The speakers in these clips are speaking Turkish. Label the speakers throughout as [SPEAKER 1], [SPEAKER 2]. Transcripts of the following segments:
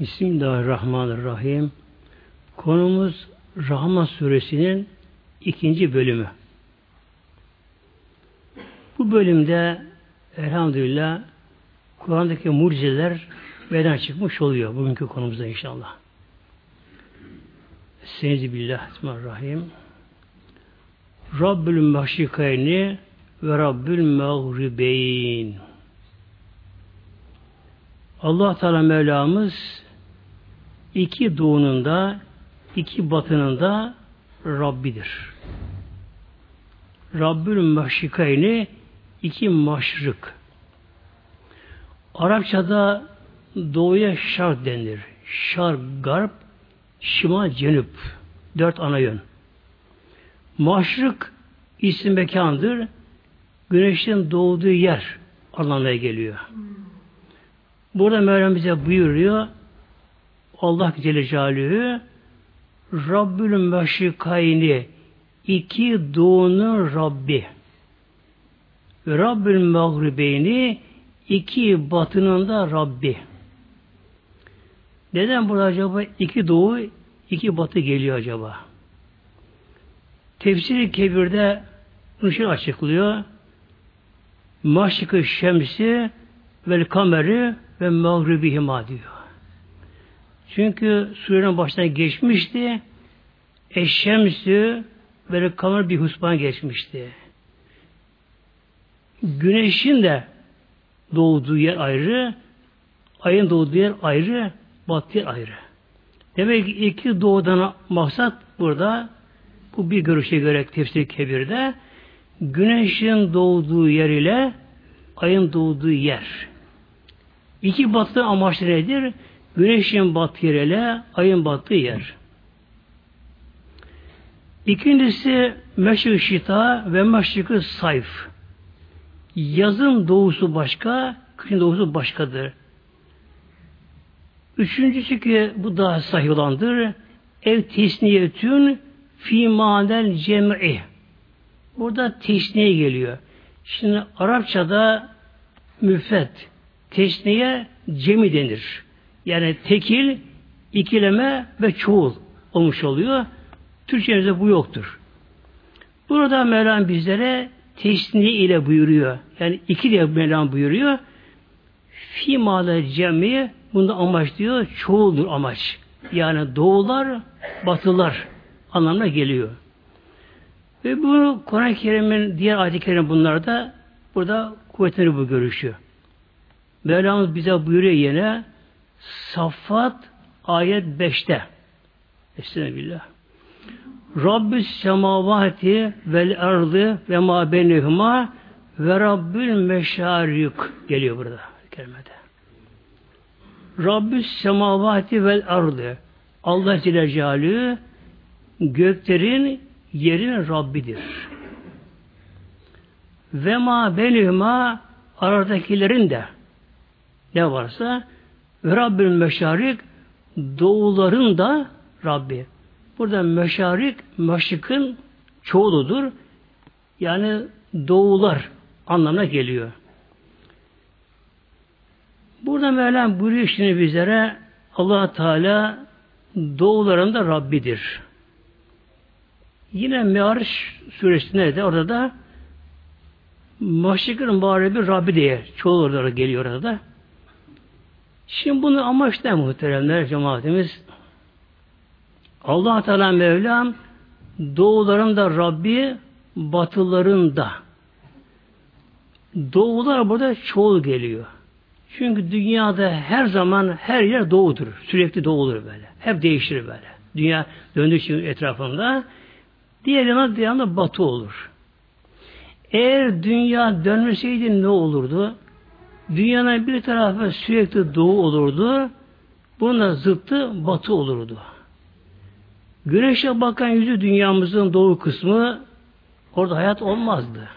[SPEAKER 1] Bismillahirrahmanirrahim. Konumuz Rahman suresinin ikinci bölümü. Bu bölümde elhamdülillah Kur'an'daki mucizeler beden çıkmış oluyor bugünkü konumuzda inşallah. Billah Bismillahirrahmanirrahim. Rabbül meşrikayni ve Rabbül mağribeyn. Allah Teala Mevlamız iki doğunun da iki batının da Rabbidir. Rabbül meşrikayni iki maşrık. Arapçada doğuya şark denir. Şark, garp, şimal, cenüp. Dört ana yön. Maşrık isim mekandır. Güneşin doğduğu yer anlamına geliyor. Burada Mevlam bize buyuruyor Allah Celle Celaluhu Rabbül Meşrikayni iki doğunun Rabbi Rabbül Mağribeyni iki batının da Rabbi. Neden burada acaba iki doğu, iki batı geliyor acaba? Tefsiri Kebir'de bunu şey açıklıyor. Maşrık-ı şemsi vel kameri ve mağribihima diyor. Çünkü surenin başına geçmişti. Eşşemsü böyle kamer bir husban geçmişti. Güneşin de doğduğu yer ayrı, ayın doğduğu yer ayrı, batı yer ayrı. Demek ki iki doğudan maksat burada bu bir görüşe göre tefsir kebirde güneşin doğduğu yer ile ayın doğduğu yer. İki batı amaçlı nedir? Güneşin battığı yer ile ayın battığı yer. İkincisi meşrik şita ve meşrik sayf. Yazın doğusu başka, kışın doğusu başkadır. Üçüncüsü ki bu daha sahih olandır. Ev tesniyetün fi manel cem'i. Burada tesniye geliyor. Şimdi Arapçada müfet, tesniye cemi denir. Yani tekil, ikileme ve çoğul olmuş oluyor. Türkçemizde bu yoktur. Burada Mevlam bizlere tesniye ile buyuruyor. Yani iki de Mevlam buyuruyor. Fimale cemi bunda amaç diyor çoğuldur amaç. Yani doğular, batılar anlamına geliyor. Ve bu Kur'an-ı Kerim'in diğer ayet-i kerim bunlarda burada kuvvetleri bu görüşü. Mevlamız bize buyuruyor yine Saffat ayet 5'te Estağfirullah. Rabbüs semavati vel ardı ve ma benihuma ve Rabbül meşarik geliyor burada kelimede. Rabbüs semavati vel ardı Allah Celle Celaluhu göklerin yerin Rabbidir. Ve ma benihuma aradakilerin de ne varsa ve Rabbül meşarik doğuların da Rabbi. Burada meşarik, meşrikın çoğuludur. Yani doğular anlamına geliyor. Burada Mevlam buyuruyor şimdi bizlere allah Teala doğuların da Rabbidir. Yine Me'ariş suresinde de orada da Maşrik'in mağribi Rabbi diye çoğu geliyor orada da. Şimdi bunu amaç ne muhteremler cemaatimiz? allah Teala Mevlam doğuların da Rabbi batıların da. Doğular burada çoğul geliyor. Çünkü dünyada her zaman her yer doğudur. Sürekli doğu olur böyle. Hep değişir böyle. Dünya döndüğü etrafında diğer yana diğer yana batı olur. Eğer dünya dönmeseydi ne olurdu? Dünyanın bir tarafı sürekli doğu olurdu. Buna zıttı batı olurdu. Güneşe bakan yüzü dünyamızın doğu kısmı orada hayat olmazdı.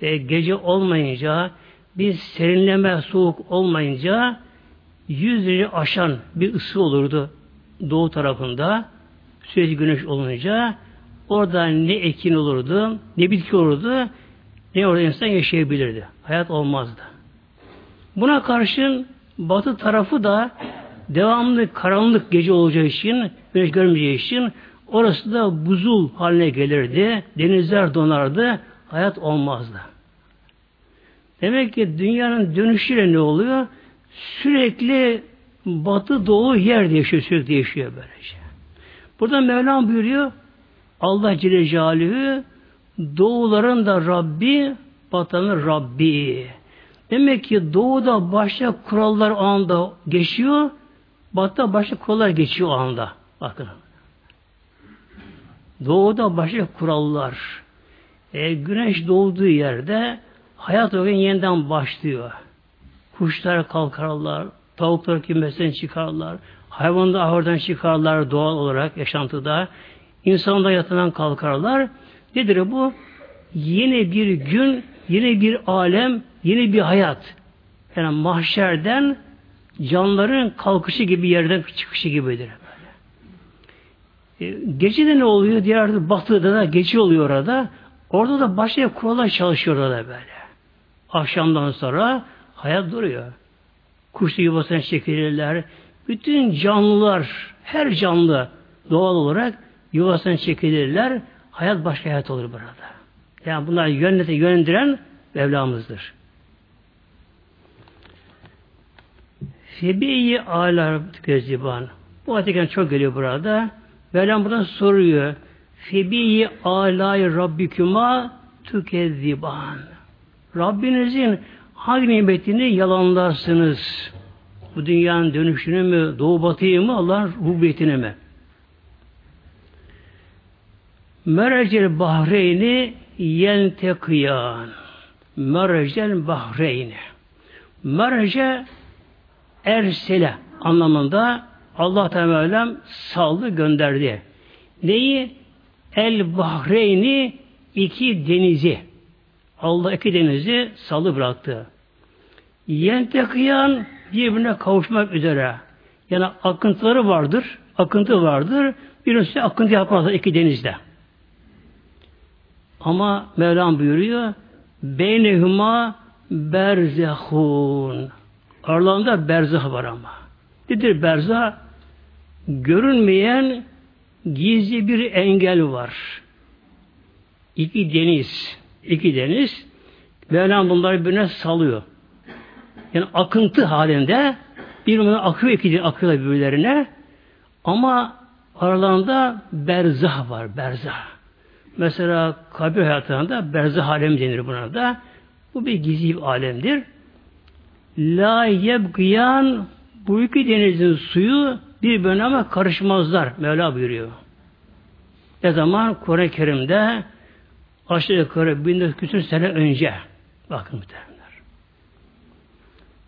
[SPEAKER 1] E, gece olmayınca bir serinleme soğuk olmayınca yüz derece aşan bir ısı olurdu doğu tarafında. Sürekli güneş olunca orada ne ekin olurdu, ne bitki olurdu, ne orada insan yaşayabilirdi. Hayat olmazdı. Buna karşın batı tarafı da devamlı karanlık gece olacağı için, güneş görmeyeceği için orası da buzul haline gelirdi. Denizler donardı. Hayat olmazdı. Demek ki dünyanın dönüşüyle ne oluyor? Sürekli batı doğu yer değişiyor, sürekli değişiyor böylece. Burada Mevlam buyuruyor Allah Celle Celaluhu doğuların da Rabbi, batanın Rabbi. Demek ki doğuda başka kurallar o anda geçiyor, batıda başka kurallar geçiyor o anda. Bakın. Doğuda başka kurallar. E, güneş doğduğu yerde hayat o gün yeniden başlıyor. Kuşlar kalkarlar, tavuklar kümesten çıkarlar, hayvan da ahırdan çıkarlar doğal olarak yaşantıda. İnsan da yatından kalkarlar. Nedir bu? Yeni bir gün, yeni bir alem, yeni bir hayat. Yani mahşerden canların kalkışı gibi yerden çıkışı gibidir. E, gece ne oluyor? Diğer batıda da gece oluyor orada. Orada da başka kurallar çalışıyor orada böyle. Akşamdan sonra hayat duruyor. Kuş yuvasına çekilirler. Bütün canlılar, her canlı doğal olarak yuvasına çekilirler. Hayat başka hayat olur burada. Yani bunlar yönete yönlendiren Mevlamızdır. Febiyi alar gözciban. Bu ayetiken çok geliyor burada. Mevlam buradan soruyor. Febiyi alay rabbikuma tükezziban. Rabbinizin hangi nimetini yalanlarsınız? Bu dünyanın dönüşünü mü, doğu batıyı mı, Allah'ın rububiyetini mi? Merecel bahreyni yentekiyan. Merecel bahreyni. Merece ersele anlamında Allah Teala saldı gönderdi. Neyi? El bahreyni iki denizi. Allah iki denizi salı bıraktı. Yentekiyan birbirine kavuşmak üzere. Yani akıntıları vardır, akıntı vardır. Birisi akıntı yapmazlar iki denizde. Ama Mevlam buyuruyor beynehuma berzehun aralarında berzah var ama. Nedir berzah? Görünmeyen gizli bir engel var. İki deniz. iki deniz. Mevlam bunları birbirine salıyor. Yani akıntı halinde birbirine akıyor iki akıyorlar birbirlerine. Ama aralarında berzah var. Berzah. Mesela kabir hayatında berzah alem denir buna da. Bu bir gizli bir alemdir. La yebgiyan bu iki denizin suyu birbirine ama karışmazlar. Mevla buyuruyor. Ne zaman? Kur'an-ı Kerim'de aşağı yukarı 1900 sene önce. Bakın muhtemelenler.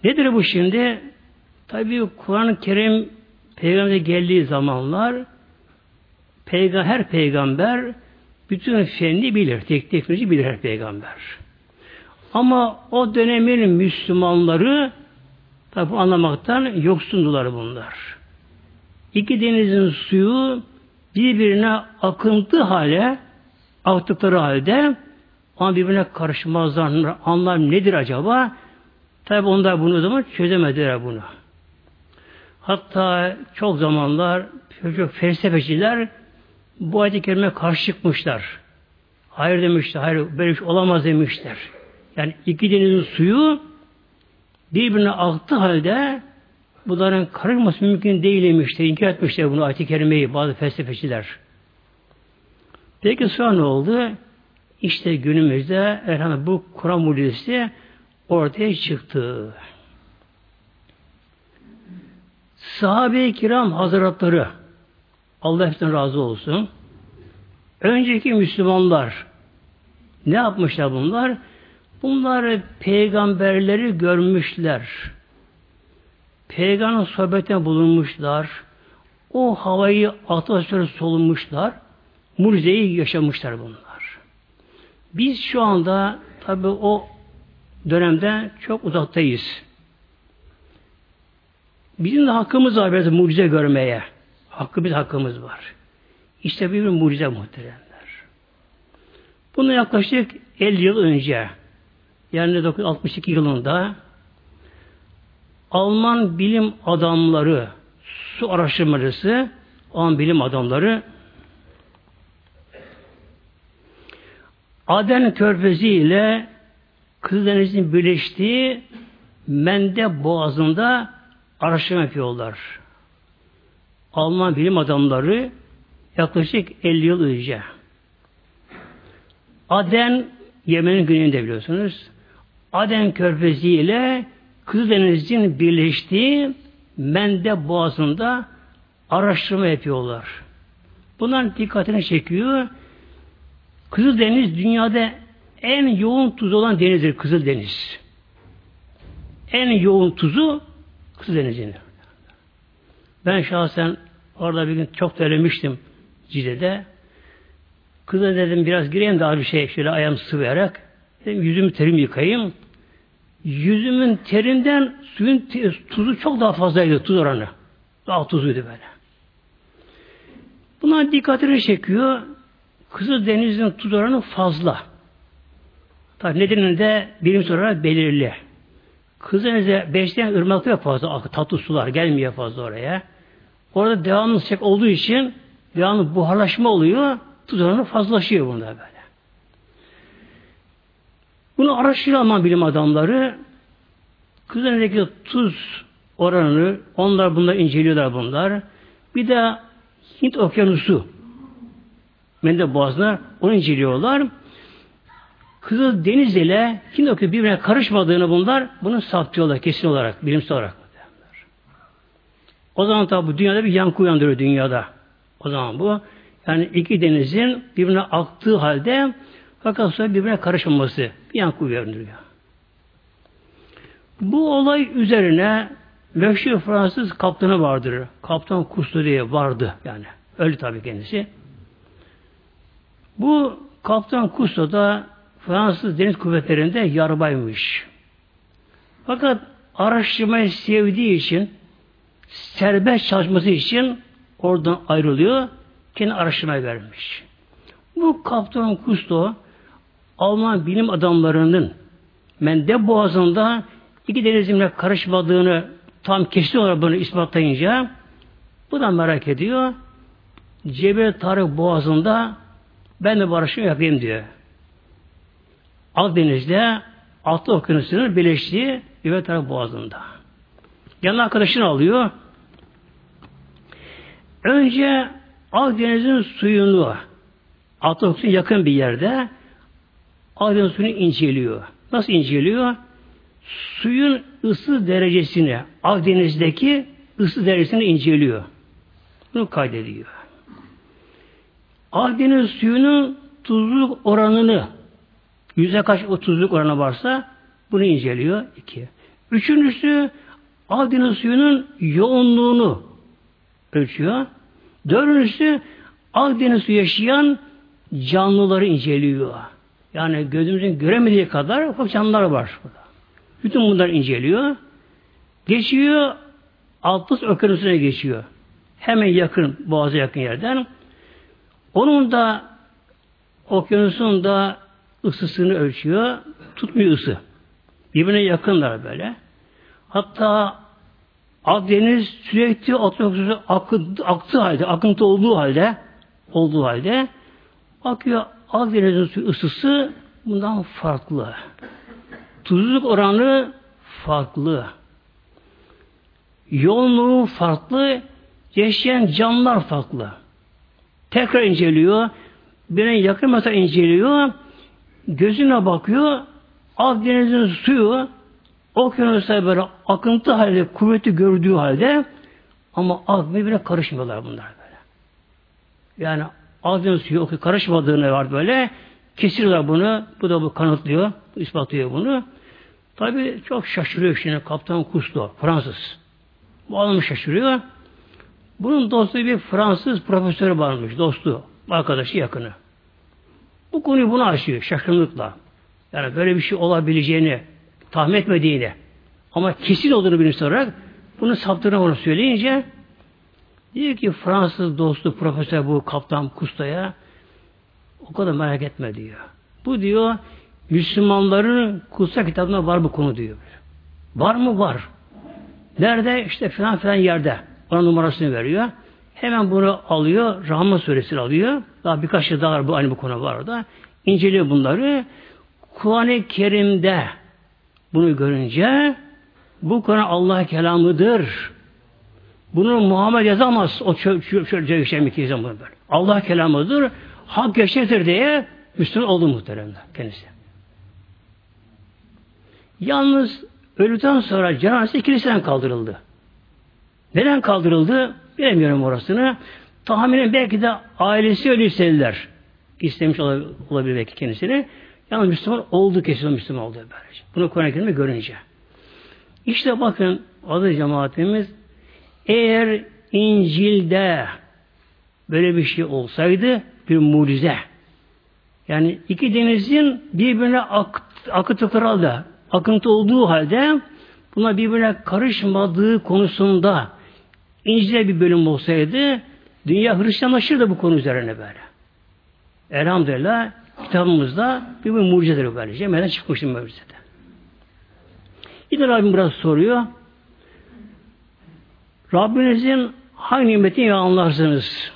[SPEAKER 1] Nedir bu şimdi? Tabi Kur'an-ı Kerim Peygamber'e geldiği zamanlar peygamber, her peygamber bütün fenli bilir, tek teknoloji bilir her peygamber. Ama o dönemin Müslümanları tabi anlamaktan yoksundular bunlar. İki denizin suyu birbirine akıntı hale aktıkları halde ama birbirine karışmazlar. Anlam nedir acaba? Tabi onlar bunu zaman çözemediler bunu. Hatta çok zamanlar çok felsefeciler bu ayet-i karşı çıkmışlar. Hayır demişler, hayır böyle şey olamaz demişler. Yani iki denizin suyu birbirine aktı halde bunların karışması mümkün değil demişler. İnkar etmişler bunu ayet-i kerimeyi bazı felsefeciler. Peki sonra ne oldu? İşte günümüzde elhamdülillah bu Kur'an mucizesi ortaya çıktı. Sahabe-i kiram hazretleri Allah hepsinden razı olsun. Önceki Müslümanlar ne yapmışlar bunlar? Bunlar peygamberleri görmüşler. Peygamber sohbetine bulunmuşlar. O havayı atmosferi solunmuşlar. Mucizeyi yaşamışlar bunlar. Biz şu anda tabi o dönemde çok uzaktayız. Bizim de hakkımız var biraz mucize görmeye. Hakkı bir hakkımız var. İşte bir mucize muhteremler. Bunu yaklaşık 50 yıl önce yani 1962 yılında Alman bilim adamları su araştırmacısı, an bilim adamları Aden Körfezi ile Kızıldeniz'in birleştiği Mende Boğazı'nda araştırma yapıyorlar. Alman bilim adamları yaklaşık 50 yıl önce. Aden Yemen'in güneyinde biliyorsunuz. Aden Körfezi ile Kızıldeniz'in birleştiği Mende Boğazı'nda araştırma yapıyorlar. Bunların dikkatini çekiyor. Kızıldeniz dünyada en yoğun tuz olan denizdir Kızıldeniz. En yoğun tuzu Kızıldeniz'in. Ben şahsen orada bir gün çok terlemiştim Cide'de. Kıza dedim biraz gireyim daha bir şey şöyle ayağımı sıvayarak. Dedim, yüzümü terim yıkayayım. Yüzümün terinden suyun tuzu çok daha fazlaydı tuz oranı. Daha tuzluydu böyle. Buna dikkatini çekiyor. Kızıl Deniz'in tuz oranı fazla. Tabi nedenini de bilimsel olarak belirli. Kızıldeniz'e besleyen ırmakta fazla tatlı sular gelmiyor fazla oraya. Orada devamlı sıcak olduğu için devamlı buharlaşma oluyor. Tuz oranı fazlaşıyor bunda böyle. Bunu araştırıyor ama bilim adamları. Kızıldeniz'deki tuz oranını onlar bunlar inceliyorlar bunlar. Bir de Hint okyanusu Mende Boğazı'na onu inceliyorlar. Kızıl Deniz ile Hint okyanusu birbirine karışmadığını bunlar bunu saptıyorlar kesin olarak, bilimsel olarak. O zaman tabi bu dünyada bir yankı uyandırıyor dünyada. O zaman bu yani iki denizin birbirine aktığı halde fakat sonra birbirine karışmaması bir yankı uyandırıyor. Bu olay üzerine meşhur Fransız kaptanı vardır. Kaptan diye vardı yani. Öldü tabii kendisi. Bu Kaptan Cousteau da Fransız Deniz Kuvvetleri'nde yarbaymış. Fakat araştırmayı sevdiği için serbest çalışması için oradan ayrılıyor. Kendi araştırmaya vermiş. Bu Kaptan Cousteau Alman bilim adamlarının Mende Boğazı'nda iki denizimle karışmadığını tam kesin olarak bunu ispatlayınca bu da merak ediyor. Cebel Tarık Boğazı'nda ben de barışımı yapayım diyor. Akdeniz'de Atlı Okyanusu'nun birleştiği Cebel Tarık Boğazı'nda. Yanına arkadaşını alıyor. Önce Akdeniz'in suyunu Atlı Okyanusu'na yakın bir yerde Akdeniz suyunu inceliyor. Nasıl inceliyor? Suyun ısı derecesini Akdeniz'deki ısı derecesini inceliyor. Bunu kaydediyor. Akdeniz suyunun tuzluk oranını yüzde kaç o tuzluk oranı varsa bunu inceliyor. iki. Üçüncüsü Akdeniz suyunun yoğunluğunu ölçüyor. Dördüncüsü Akdeniz suyu yaşayan canlıları inceliyor. Yani gözümüzün göremediği kadar ufak canlılar var burada. Bütün bunları inceliyor. Geçiyor Atlas Okyanusu'na geçiyor. Hemen yakın, boğaza yakın yerden. Onun da okyanusun da ısısını ölçüyor. Tutmuyor ısı. Birbirine yakınlar böyle. Hatta Akdeniz sürekli Atlas akı, aktığı halde, akıntı olduğu halde olduğu halde bakıyor Akdeniz'in su ısısı bundan farklı. Tuzluluk oranı farklı. Yoğunluğu farklı. Yaşayan canlılar farklı. Tekrar inceliyor. Birine yakın mesela inceliyor. Gözüne bakıyor. Akdeniz'in suyu okyanusta böyle akıntı halde, kuvveti gördüğü halde ama birbirine karışmıyorlar bunlar böyle. Yani Akdeniz suyu karışmadığını var böyle. Kesiyorlar bunu. Bu da bu kanıtlıyor. ispatlıyor bunu. Tabi çok şaşırıyor şimdi Kaptan Kusto, Fransız. Bu adam şaşırıyor. Bunun dostu bir Fransız profesörü varmış, dostu, arkadaşı yakını. Bu konuyu bunu açıyor şaşkınlıkla. Yani böyle bir şey olabileceğini tahmin etmediğini ama kesin olduğunu bilinç olarak bunu saptığını onu söyleyince diyor ki Fransız dostu profesör bu kaptan Kusta'ya o kadar merak etme diyor. Bu diyor Müslümanların kutsal kitabında var bu konu diyor. Var mı? Var. Nerede? İşte filan filan yerde. Ona numarasını veriyor. Hemen bunu alıyor. Rahman suresini alıyor. Daha birkaç şey daha var. Bu, aynı bu konu var orada. İnceliyor bunları. Kur'an-ı Kerim'de bunu görünce bu Kur'an Allah kelamıdır. Bunu Muhammed yazamaz. O şöyle yaşayan bir zaman böyle. Allah kelamıdır. Hak gerçektir diye Müslüman oldu muhteremler kendisi. Yalnız öldükten sonra cenazesi kiliseden kaldırıldı. Neden kaldırıldı? Bilemiyorum orasını. Tahminen belki de ailesi öyle istediler. İstemiş olabilir belki kendisini. Yalnız Müslüman oldu kesin Müslüman oldu böylece. Bunu Kur'an-ı görünce. İşte bakın adı cemaatimiz eğer İncil'de böyle bir şey olsaydı bir mucize. Yani iki denizin birbirine ak, akıtı kralda akıntı olduğu halde buna birbirine karışmadığı konusunda İncil'de bir bölüm olsaydı dünya Hristiyanlaşırdı bu konu üzerine böyle. Elhamdülillah kitabımızda bir, bir mucizedir böylece. Meden çıkmıştır mucizede. Yine Rabbim biraz soruyor. Rabbinizin hangi nimetini anlarsınız?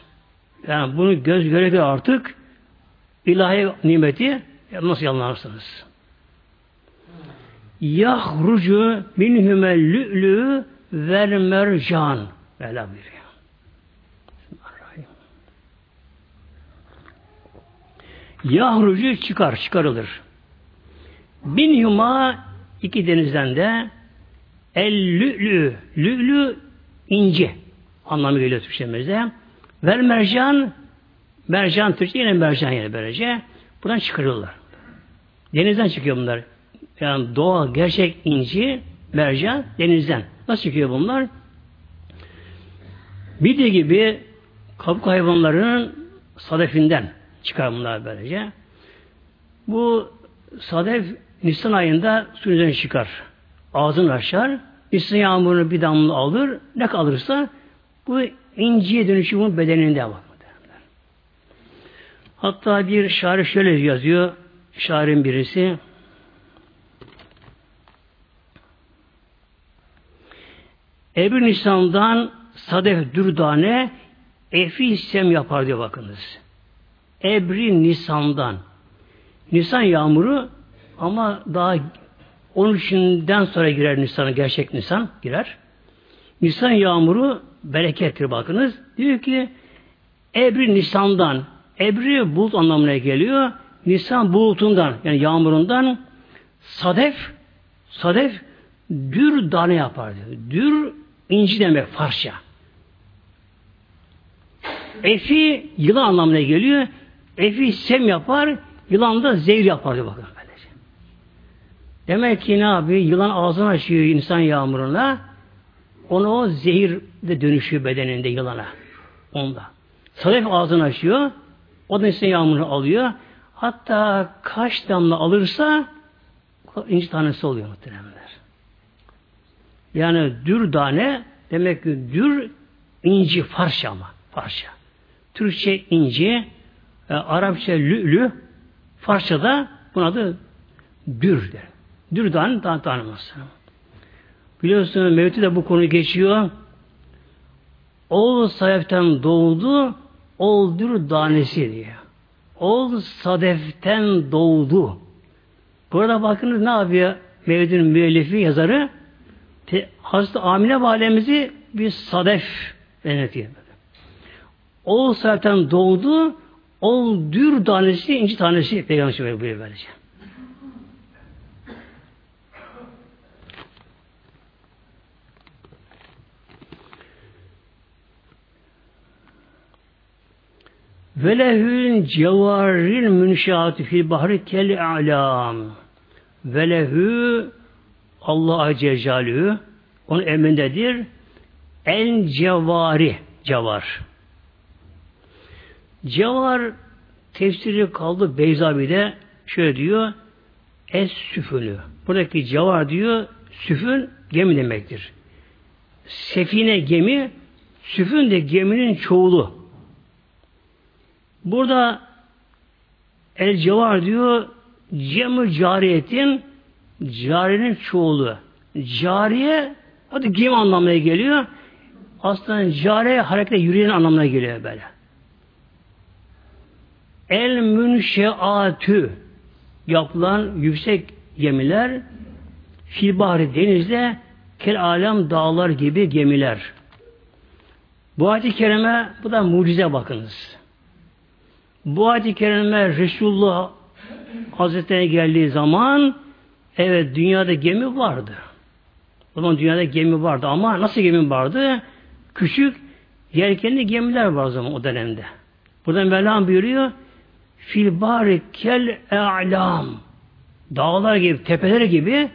[SPEAKER 1] Yani bunu göz göre göre artık ilahi nimeti nasıl anlarsınız? Yahrucu minhüme lü'lü vel mercan. Mevla buyuruyor. Yahrucu çıkar, çıkarılır. Bin yuma iki denizden de el lü'lü, lü'lü ince anlamı geliyor Türkçemizde. Vel mercan, mercan Türkçe yine mercan yine böylece. Buradan çıkarıyorlar. Denizden çıkıyor bunlar. Yani doğal, gerçek inci, mercan denizden. Nasıl çıkıyor bunlar? Bir de gibi kabuk hayvanlarının sadefinden çıkar bunlar böylece. Bu sadef Nisan ayında suyun çıkar. Ağzını açar. Nisan yağmurunu bir damla alır. Ne kalırsa bu inciye dönüşü bunun bedeninde var. Hatta bir şair şöyle yazıyor. Şairin birisi Ebru Nisan'dan sadef dürdane efi sem yapar diyor bakınız. Ebri Nisan'dan. Nisan yağmuru ama daha 13'ünden sonra girer Nisan'a gerçek Nisan girer. Nisan yağmuru berekettir bakınız. Diyor ki Ebri Nisan'dan Ebri bulut anlamına geliyor. Nisan bulutundan yani yağmurundan sadef sadef dür tane yapar diyor. Dür inci demek Farsça. Efi yılan anlamına geliyor. Efi sem yapar, yılan da zehir yapar diyor bakın. Demek ki ne yapıyor? Yılan ağzını açıyor insan yağmuruna. Onu o zehir de dönüşüyor bedeninde yılana. Onda. Sadef ağzını açıyor. O da insan yağmurunu alıyor. Hatta kaç damla alırsa inci tanesi oluyor muhteremler. Yani dür tane demek ki dür inci Farsça ama. Farsça. Türkçe inci, e, Arapça lülü, Farsça'da buna adı dür der. Dür tane daha tanımaz. Biliyorsunuz Mevlüt'te de bu konu geçiyor. Oğul Sadef'ten doğdu, oğul dür tanesi diye. Oğul Sadef'ten doğdu. Burada bakınız ne yapıyor Mevlüt'ün müellifi, yazarı? Hazreti Amine validemizi bir sadef denetiyor. O zaten doğdu, o dür tanesi, inci tanesi peygamber buyuruyor böylece. Ve lehün cevaril münşaatü fil bahri kel a'lam. Ve lehü Allah Celle onun emrindedir. En cevari cevar. Cevar tefsiri kaldı Beyzabi'de şöyle diyor Es süfünü. Buradaki cevar diyor süfün gemi demektir. Sefine gemi süfün de geminin çoğulu. Burada el cevar diyor cemü cariyetin cariyenin çoğulu. Cariye adı gemi anlamına geliyor. aslında care harekete yürüyen anlamına geliyor böyle. El münşeatü yapılan yüksek gemiler filbahri denizde kel alem dağlar gibi gemiler. Bu ayet-i kerime bu da mucize bakınız. Bu ayet-i kerime Resulullah Hazretleri'ne geldiği zaman evet dünyada gemi vardı. O zaman dünyada gemi vardı ama nasıl gemi vardı? Küçük yelkenli gemiler var o zaman o dönemde. Buradan Mevlam buyuruyor fil bari kel e'lam dağlar gibi, tepeler gibi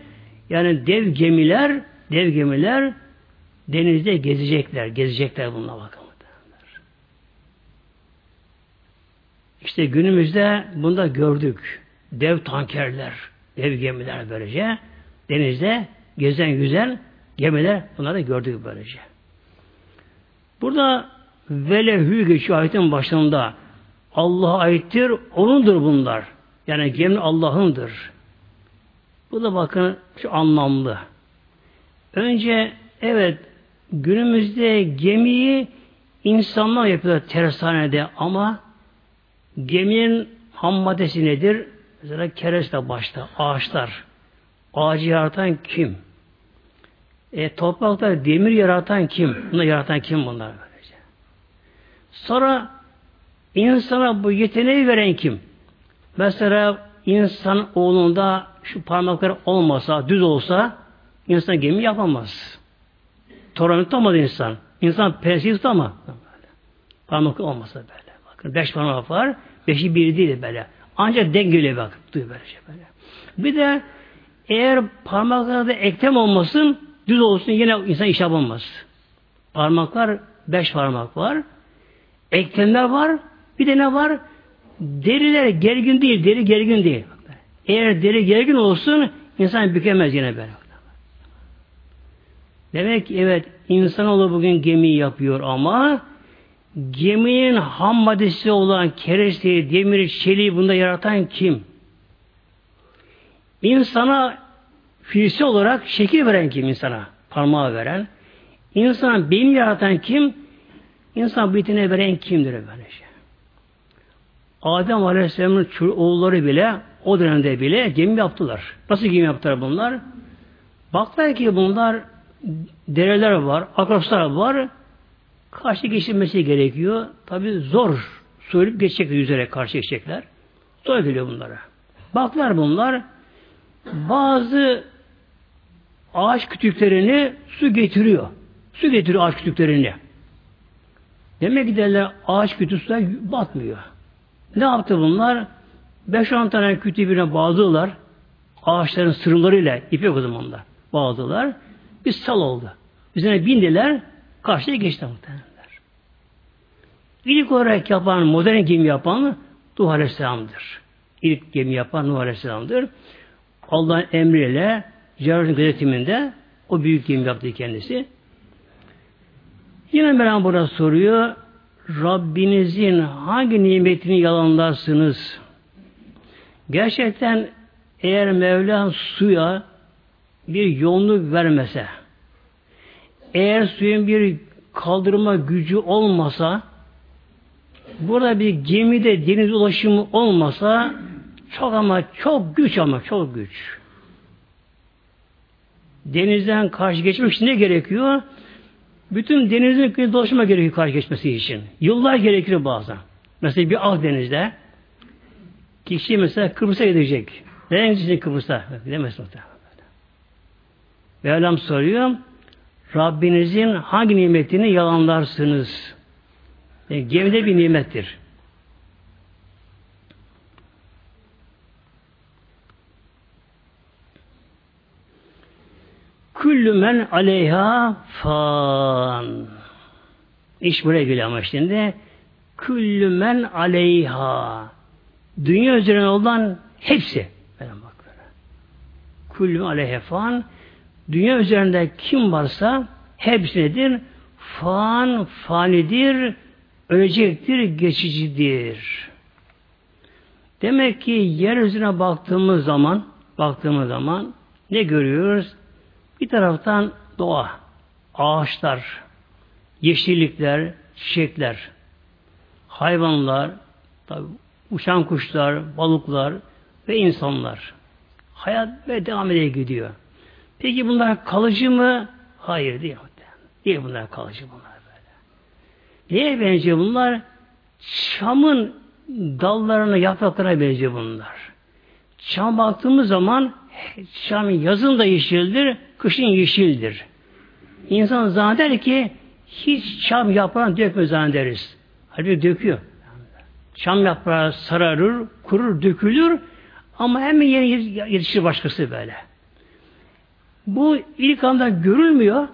[SPEAKER 1] yani dev gemiler dev gemiler denizde gezecekler. Gezecekler bununla bakın. İşte günümüzde bunda gördük. Dev tankerler, dev gemiler böylece denizde gezen yüzen gemiler bunları gördük böylece. Burada velehü geçiyor ayetin başında Allah'a aittir, O'nundur bunlar. Yani gemi Allah'ındır. Bu da bakın şu anlamlı. Önce evet günümüzde gemiyi insanlar yapıyorlar tersanede ama geminin ham maddesi nedir? Mesela kereste başta, ağaçlar. Ağacı yaratan kim? E, toprakta demir yaratan kim? Bunu yaratan kim bunlar böylece? Sonra insana bu yeteneği veren kim? Mesela insan oğlunda şu parmakları olmasa, düz olsa insan gemi yapamaz. Toranı tutamadı insan. İnsan pensiyi tutamaz. Parmak olmasa böyle. Beş parmak var. Beşi bir değil böyle. Ancak dengeli bak. Duyuyor böyle şey böyle. Bir de eğer parmaklarda eklem olmasın düz olsun yine insan iş yapamaz. Parmaklar beş parmak var. Eklemler var. Bir de ne var? Deriler gergin değil. Deri gergin değil. Eğer deri gergin olsun insan bükemez yine böyle. Demek ki evet insanoğlu bugün gemi yapıyor ama geminin ham maddesi olan keresteyi, demiri, çeliği bunda yaratan kim? İnsana fiilsi olarak şekil veren kim insana? Parmağı veren. İnsan beyin yaratan kim? İnsan bitine veren kimdir şey? Adem Aleyhisselam'ın oğulları bile o dönemde bile gemi yaptılar. Nasıl gemi yaptılar bunlar? Baktılar ki bunlar dereler var, akroslar var. Karşı geçilmesi gerekiyor. Tabi zor. Söyleyip geçecekler yüzerek karşı geçecekler. Zor geliyor bunlara. Baklar bunlar bazı ağaç kütüklerini su getiriyor. Su getiriyor ağaç kütüklerini. Demek ki derler ağaç kütüğü suya batmıyor. Ne yaptı bunlar? 5-10 tane kütüğü birbirine bağladılar. Ağaçların sırlarıyla ipek o zamanlar bağladılar. Bir sal oldu. Üzerine bindiler. Karşıya geçti muhtemelenler. İlk olarak yapan, modern gemi yapan Nuh Aleyhisselam'dır. İlk gemi yapan Nuh Aleyhisselam'dır. Allah'ın emriyle Cerrah'ın gözetiminde o büyük gemi yaptı kendisi. Yine Mevlam burada soruyor. Rabbinizin hangi nimetini yalanlarsınız? Gerçekten eğer Mevla suya bir yoğunluk vermese, eğer suyun bir kaldırma gücü olmasa, burada bir gemide deniz ulaşımı olmasa, çok ama çok güç ama çok güç. Denizden karşı geçmek için ne gerekiyor? Bütün denizin dolaşma gerekiyor karşı geçmesi için. Yıllar gerekir bazen. Mesela bir Akdeniz'de kişi mesela Kıbrıs'a gidecek. Neden gidecek Kıbrıs'a? Gidemez muhtemelen. Mevlam soruyor. Rabbinizin hangi nimetini yalanlarsınız? Yani gemide bir nimettir. Küllü men aleyha fan. İş buraya geliyor ama şimdi. Küllü men aleyha. Dünya üzerine olan hepsi. Küllü aleyha fan. Dünya üzerinde kim varsa hepsi nedir? Fan, fanidir, ölecektir, geçicidir. Demek ki yeryüzüne baktığımız zaman baktığımız zaman ne görüyoruz? Bir taraftan doğa, ağaçlar, Yeşillikler, çiçekler, hayvanlar, tabi uçan kuşlar, balıklar ve insanlar. Hayat ve devam ediyor gidiyor. Peki bunlar kalıcı mı? Hayır değil. Değil bunlar kalıcı bunlar böyle. Neye benziyor bunlar? Çamın dallarına, yapraklarına benziyor bunlar. Çam baktığımız zaman çam yazın da yeşildir, kışın yeşildir. İnsan zanneder ki hiç çam yaprağını dökme zannederiz. Halbuki döküyor. Çam yaprağı sararır, kurur, dökülür ama hemen yeni yetişir başkası böyle. Bu ilk anda görülmüyor.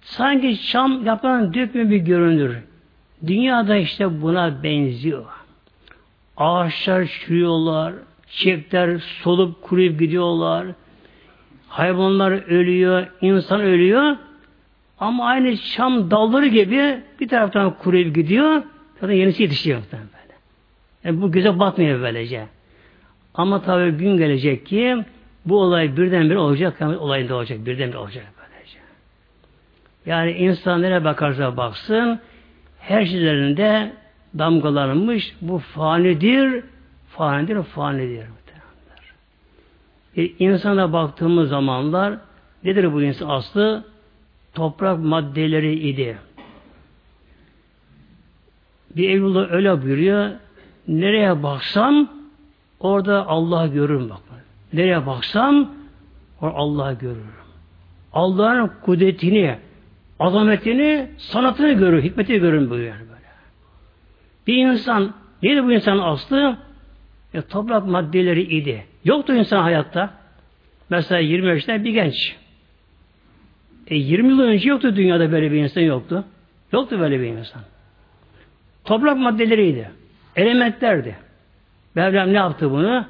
[SPEAKER 1] Sanki çam yaprağını dökme bir görünür. Dünyada işte buna benziyor. Ağaçlar çürüyorlar, çiçekler solup kuruyup gidiyorlar. Hayvanlar ölüyor, insan ölüyor. Ama aynı çam dalları gibi bir taraftan kuruyup gidiyor. Zaten yenisi yetişiyor böyle. Yani bu göze batmıyor böylece. Ama tabii gün gelecek ki bu olay birdenbire olacak, yani olayında olacak, birdenbire olacak. Yani insan nereye bakarsa baksın, her şeylerinde damgalanmış, bu fanidir, fanidir, fanidir. E, insana baktığımız zamanlar, nedir bu insan aslı? Toprak maddeleri idi. Bir Evlullah öyle buyuruyor, nereye baksam orada Allah görürüm bak. Nereye baksam orada Allah görürüm. Allah'ın kudretini, azametini, sanatını görür, hikmetini görürüm buyuruyor böyle. Bir insan, neydi bu insanın aslı? E, toprak maddeleri idi. Yoktu insan hayatta. Mesela 20 yaşında bir genç. E 20 yıl önce yoktu dünyada böyle bir insan yoktu. Yoktu böyle bir insan. Toprak maddeleriydi. Elementlerdi. Mevlam ne yaptı bunu?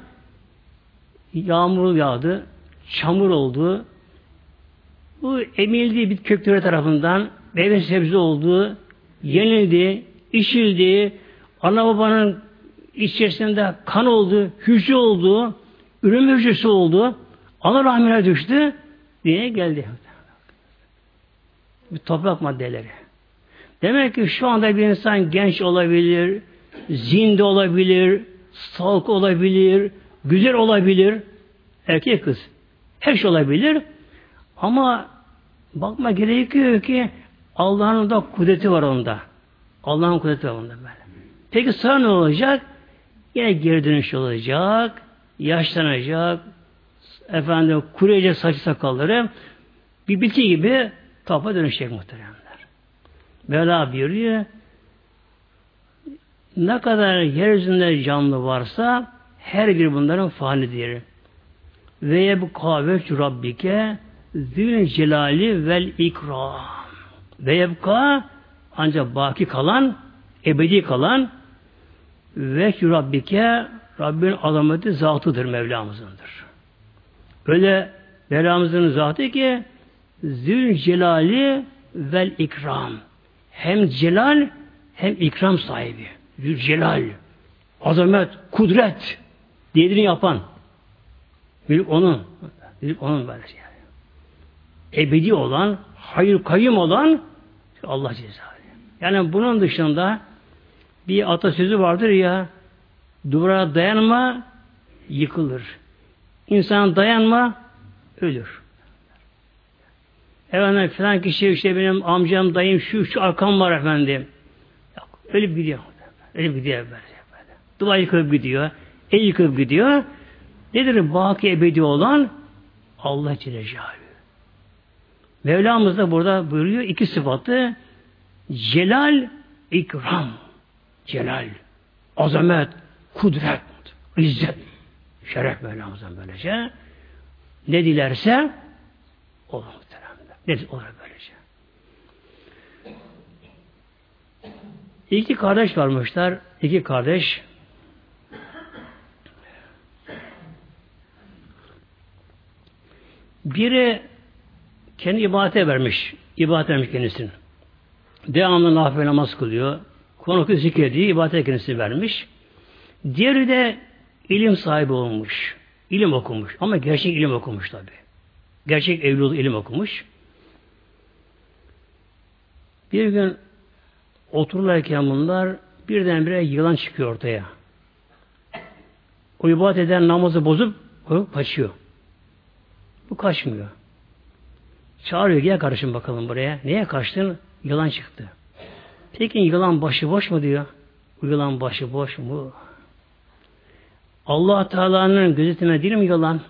[SPEAKER 1] Yağmur yağdı, çamur oldu. Bu emildi bir kökleri tarafından meyve sebze oldu, yenildi, içildi, ana babanın içerisinde kan oldu, hücre oldu, ürün hücresi oldu, ana rahmine düştü, diye geldi. Bir toprak maddeleri. Demek ki şu anda bir insan genç olabilir, zinde olabilir, sağlık olabilir, güzel olabilir, erkek kız. Her şey olabilir. Ama bakma gerekiyor ki Allah'ın da kudreti var onda. Allah'ın kudreti var onda böyle. Peki sonra ne olacak? Yine geri dönüş olacak, yaşlanacak, efendim kuruyacak saçı sakalları bir bitki gibi tapa dönüşecek muhteremler. Mevla buyuruyor ne kadar yeryüzünde canlı varsa her bir bunların fanidir. Ve yebka veçü rabbike zül celali vel ikram. Ve yebka ancak baki kalan, ebedi kalan veçü rabbike Rabbin azameti zatıdır Mevlamızındır. Öyle Mevlamızın zatı ki zül celali vel ikram. Hem celal hem ikram sahibi. Zülcelal, azamet, kudret dediğini yapan. Büyük onun. Büyük onun böyle şey. Ebedi olan, hayır kayyum olan Allah cezası. Yani bunun dışında bir atasözü vardır ya duvara dayanma yıkılır. İnsan dayanma ölür. Efendim falan kişi işte benim amcam, dayım, şu, şu arkam var efendim. Yok, ölüp gidiyor. Öyle gidiyor böyle. böyle. Dua yıkıp gidiyor. El yıkıp gidiyor. Nedir baki ebedi olan? Allah Celle. Mevlamız da burada buyuruyor iki sıfatı celal, ikram. Celal, azamet, kudret, izzet, şeref Mevlamızdan böylece. Ne dilerse olur muhteremler. Ne olur böylece. İki kardeş varmışlar. İki kardeş. Biri kendi ibadete vermiş. İbadet vermiş kendisini. Devamlı nafile namaz kılıyor. Konuku zikrediyor. ibadete kendisi vermiş. Diğeri de ilim sahibi olmuş. İlim okumuş. Ama gerçek ilim okumuş tabi. Gerçek evluluk ilim okumuş. Bir gün otururlarken bunlar birdenbire yılan çıkıyor ortaya. O ibadet eden namazı bozup kaçıyor. Bu kaçmıyor. Çağırıyor gel karışın bakalım buraya. Neye kaçtın? Yılan çıktı. Peki yılan başı boş mu diyor. Bu yılan başı boş mu? Allah Teala'nın gözetime değil mi yılan?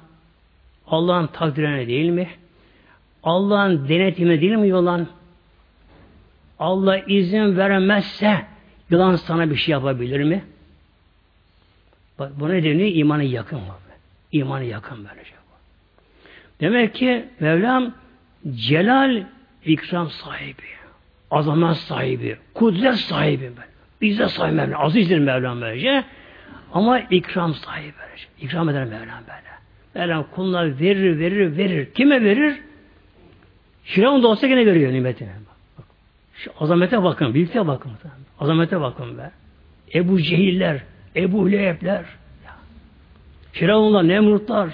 [SPEAKER 1] Allah'ın takdirine değil mi? Allah'ın denetime değil mi yılan? Allah izin vermezse yılan sana bir şey yapabilir mi? Bak bu ne deniyor? İmanı yakın mı? İmanı yakın böylece. Demek ki Mevlam celal ikram sahibi, azamet sahibi, kudret sahibi. Bizde sahibi Mevlam. Azizdir Mevlam böylece. Ama ikram sahibi böylece. İkram eder Mevlam böyle. Mevlam kullar verir, verir, verir. Kime verir? Firavun da olsa gene veriyor nimetini. Şu azamete bakın, büyüklüğe bakın. Azamete bakın be. Ebu Cehiller, Ebu Lehebler, Firavunlar, Nemrutlar,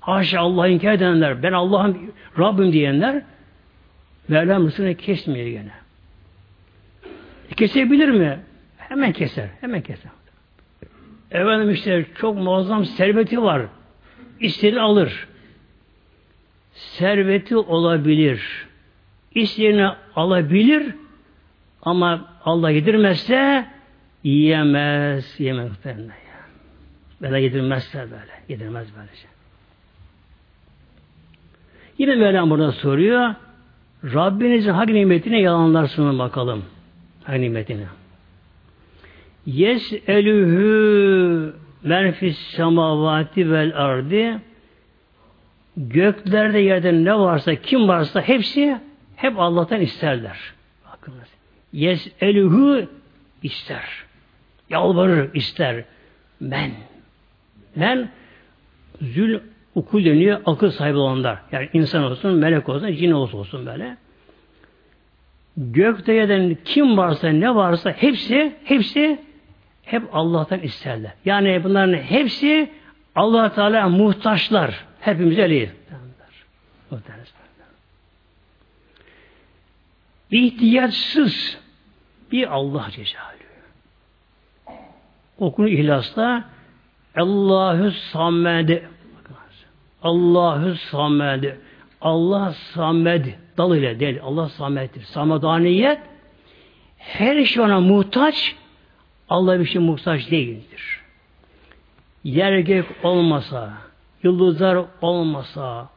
[SPEAKER 1] haşa Allah'ı inkar edenler, ben Allah'ım Rabbim diyenler, Mevlam rızkını kesmiyor gene. E, kesebilir mi? Hemen keser, hemen keser. Efendim işte çok muazzam serveti var. İstediğini alır. Serveti olabilir. İstediğini alabilir ama Allah yedirmezse yiyemez, muhtemelen. Böyle yedirmezse böyle. Yedirmez böylece. Yine Mevlam burada soruyor. Rabbinizin hangi nimetine yalanlarsınız bakalım. Hangi nimetine. Yes elühü men fis semavati vel ardi göklerde yerde ne varsa kim varsa hepsi hep Allah'tan isterler. Bakınız. Yes elühü ister. Yalvarır ister. Ben. Ben zül ukul deniyor akıl sahibi olanlar. Yani insan olsun, melek olsun, cin olsun, olsun böyle. Gökte yerden kim varsa ne varsa hepsi hepsi hep Allah'tan isterler. Yani bunların hepsi allah Teala muhtaçlar. Hepimiz öyleyiz. İhtiyaçsız bir Allah Cezalü. Okunu ihlasla Allahü Samed Allahü Samed Allah Samed dalıyla değil. Allah Samed'dir. Samadaniyet her şey ona muhtaç Allah bir şey muhtaç değildir. Yer gök olmasa, yıldızlar olmasa,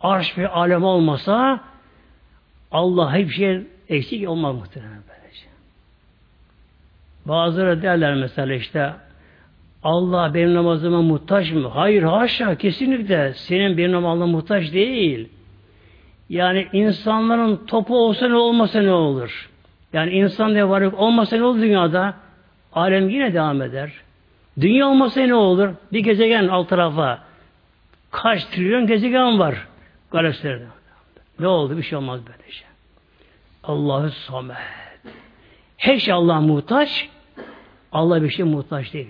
[SPEAKER 1] arş ve alem olmasa Allah hiçbir şey eksik olmaz muhtemelen böylece. Bazıları derler mesela işte Allah benim namazıma muhtaç mı? Hayır haşa kesinlikle senin benim namazına muhtaç değil. Yani insanların topu olsa ne olmasa ne olur? Yani insan diye varlık olmasa ne olur dünyada? Alem yine devam eder. Dünya olmasa ne olur? Bir gezegen alt tarafa kaç trilyon gezegen var galaksilerde. Ne oldu? Bir şey olmaz böyle şey. Allahü Samet. Her şey Allah'a muhtaç. Allah bir şey muhtaç değil.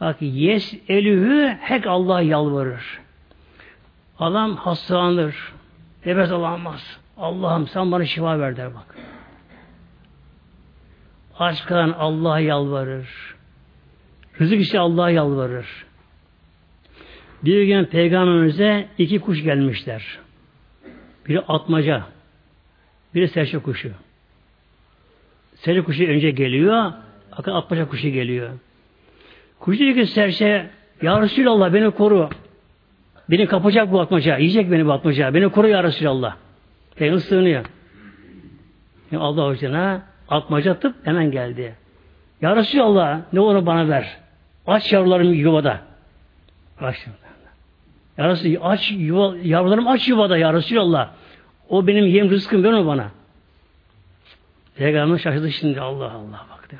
[SPEAKER 1] Bak yes elühü hek Allah yalvarır. Adam hastalanır. Nefes alamaz. Allah'ım sen bana şifa ver der bak. Aç kalan Allah'a yalvarır. Rızık işte Allah'a yalvarır. Bir gün peygamberimize iki kuş gelmişler. Biri atmaca, biri serçe kuşu. Serçe kuşu önce geliyor, akın atmaca kuşu geliyor. Diyor ki serçe, Ya Resulallah beni koru. Beni kapacak bu atmaca, yiyecek beni bu atmaca. Beni koru Ya Resulallah. Peygamber sığınıyor. Yani Allah hocana atmaca atıp hemen geldi. Ya Resulallah ne olur bana ver. Aç yavrularım yuvada. Aç. Ya Resulallah aç yuva, yavrularım aç yuvada ya Resulallah. O benim yem rızkım ver bana. Peygamber şaşırdı şimdi Allah Allah bak mi?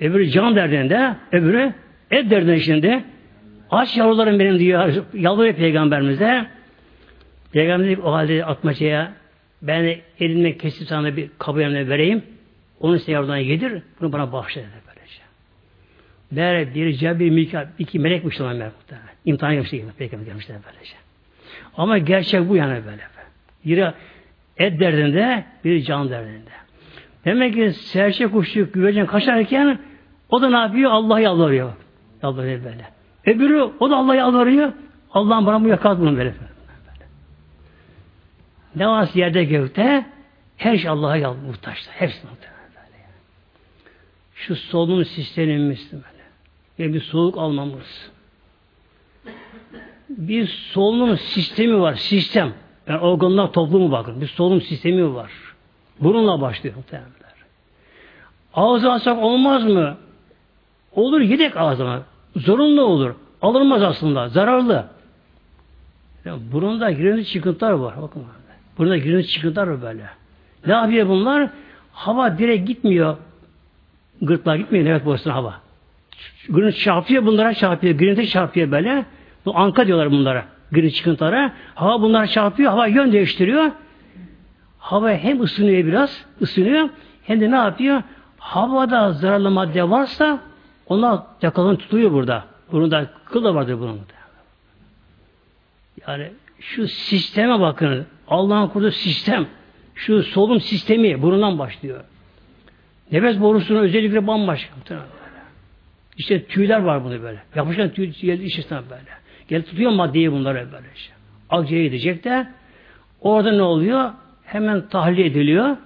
[SPEAKER 1] Öbürü can derdinde, öbürü et derdinde şimdi. Aç yavrularım benim diyor. Yalvarıyor peygamberimize. Peygamber dedi o halde atmacaya ben elimle kesip sana bir kabı emre vereyim. Onu size yavrudan yedir. Bunu bana bahşe dedi böylece. Meğer bir Cebir Mika iki melekmiş olan melek muhtemelen. İmtihan yapmıştı peygamber gelmişler böylece. Ama gerçek bu yani böyle. Biri et derdinde, bir can derdinde. Demek ki serçe kuşu güvercin kaçarken o da ne yapıyor? Allah'a yalvarıyor. Yalvarıyor böyle. Öbürü o da Allah'a yalvarıyor. Allah'ım bana bu yakal bunu böyle. Ne varsa yerde gökte her şey Allah'a yalvarıyor. Muhtaçlar. Hepsi böyle. Şu solunum sistemimiz böyle. Yani bir soğuk almamız. Bir solunum sistemi var. Sistem. Yani organlar toplumu bakın. Bir solunum sistemi var. Burunla başlıyor muhtemelen. Ağzı alsak olmaz mı? Olur yedek ağzına. Zorunlu olur. Alınmaz aslında. Zararlı. Yani burunda girinti çıkıntılar var. Bakın. Burunda girinti çıkıntılar var böyle. Ne yapıyor bunlar? Hava direkt gitmiyor. Gırtlağa gitmiyor nefes borusuna hava. Girinti çarpıyor bunlara çarpıyor. Girinti çarpıyor böyle. Bu anka diyorlar bunlara. Girinti çıkıntılara. Hava bunlara çarpıyor. Hava yön değiştiriyor. Hava hem ısınıyor biraz. ısınıyor. Hem de ne yapıyor? Havada zararlı madde varsa onlar yakalanı tutuyor burada. Bunun da kıl da vardır bunun. Yani şu sisteme bakın. Allah'ın kurduğu sistem. Şu solunum sistemi burundan başlıyor. Nefes borusunun özellikleri bambaşka. İşte tüyler var bunu böyle. Yapışkan tüy geldi işte böyle. Gel tutuyor maddeyi bunları böyle işte. Akciğere gidecek de orada ne oluyor? Hemen tahlil ediliyor.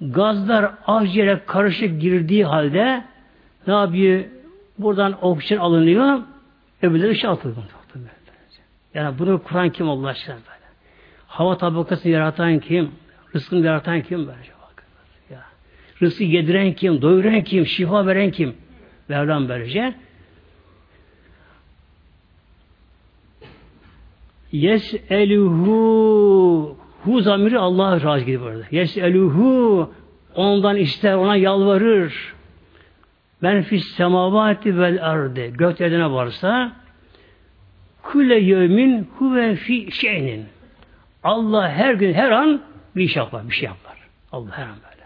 [SPEAKER 1] Gazlar akciğere karışık girdiği halde ne yapıyor? Buradan oksijen alınıyor, öbürleri ışığa atılıyor. Yani bunu kuran kim Allah aşkına böyle? Hava tabakasını yaratan kim? Rızkını yaratan kim böyle? Ya. Rızkı yediren kim? Doyuran kim? Şifa veren kim? Mevlam böylece. Yes'eluhu Hu zamiri Allah razı gibi burada. Yes'eluhu ondan ister, ona yalvarır. Ben fis semavati vel arde. Göklerine varsa kule yevmin huve fi şeynin. Allah her gün, her an bir iş yapar, bir şey yapar. Allah her an böyle.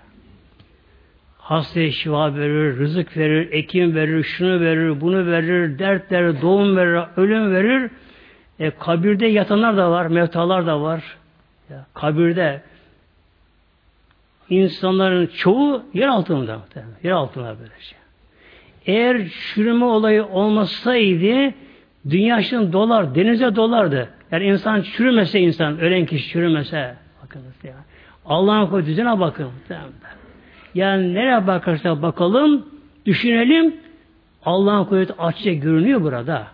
[SPEAKER 1] Hastaya şifa verir, rızık verir, ekim verir, şunu verir, bunu verir, dert verir, doğum verir, ölüm verir. E, kabirde yatanlar da var, mevtalar da var. Ya, kabirde insanların çoğu yer altında. Yer altında böyle şey. Eğer çürüme olayı olmasaydı dünya şimdi dolar, denize dolardı. Yani insan çürümese insan, ölen kişi çürümese bakınız ya. Allah'ın koyduğu düzene bakın. Yani nereye bakarsak bakalım, düşünelim. Allah'ın koyduğu açıkça görünüyor burada.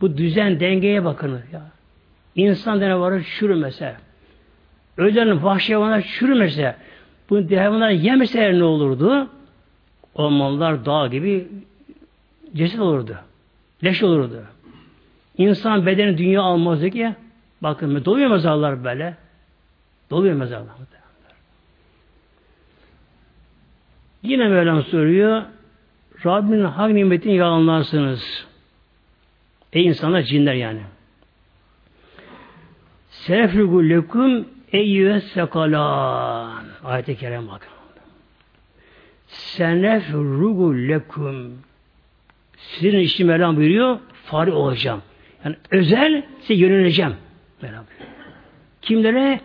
[SPEAKER 1] Bu düzen, dengeye bakınız ya. İnsan dene var çürümese, ölen vahşi hayvanlar çürümese, bu hayvanlar yemese ne olurdu? Ormanlar dağ gibi ceset olurdu. Leş olurdu. İnsan bedeni dünya almazdı ki bakın doluyor mezarlar böyle. Doluyor mezarlar. Yine Mevlam soruyor Rabbinin hak nimetini yalanlarsınız. Ey insanlar cinler yani. Sefrigu lekum eyyüve sekalan. Ayet-i Kerem bakın. Senefrugu lekum. Sizin için Mevlam buyuruyor, fari olacağım. Yani özel size yöneleceğim. Mevlam Kimlere?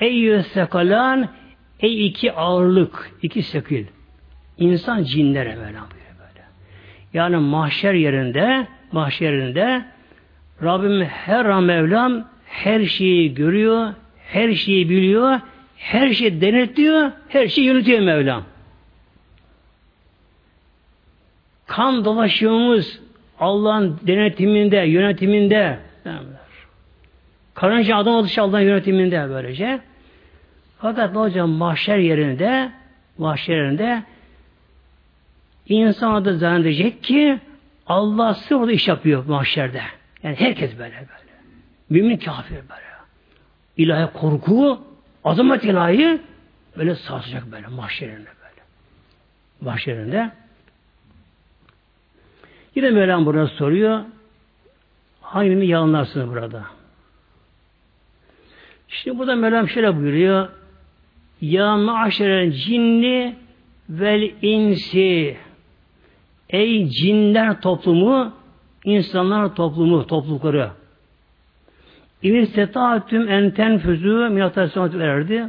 [SPEAKER 1] Ey sekalan, ey iki ağırlık, iki sekil. İnsan cinlere Mevlam buyuruyor böyle. Yani mahşer yerinde, mahşer yerinde Rabbim her an Mevlam her şeyi görüyor, her şeyi biliyor, her şeyi denetliyor, her şeyi yönetiyor Mevlam. Kan dolaşımımız Allah'ın denetiminde, yönetiminde. Karınca adam alışı Allah'ın yönetiminde böylece. Fakat ne olacak mahşer yerinde mahşer yerinde insan da zannedecek ki Allah sırf iş yapıyor mahşerde. Yani herkes böyle böyle. Mümin kafir böyle. İlahi korku, azamet ilahi böyle sarsacak böyle mahşerinde böyle. Mahşerinde. Yine Mevlam burada soruyor. Hangini yalanlarsınız burada? Şimdi burada Mevlam şöyle buyuruyor. Ya maşeren cinni vel insi Ey cinler toplumu, insanlar toplumu, toplulukları. İn istetâtüm en tenfüzû minatasyon erdi.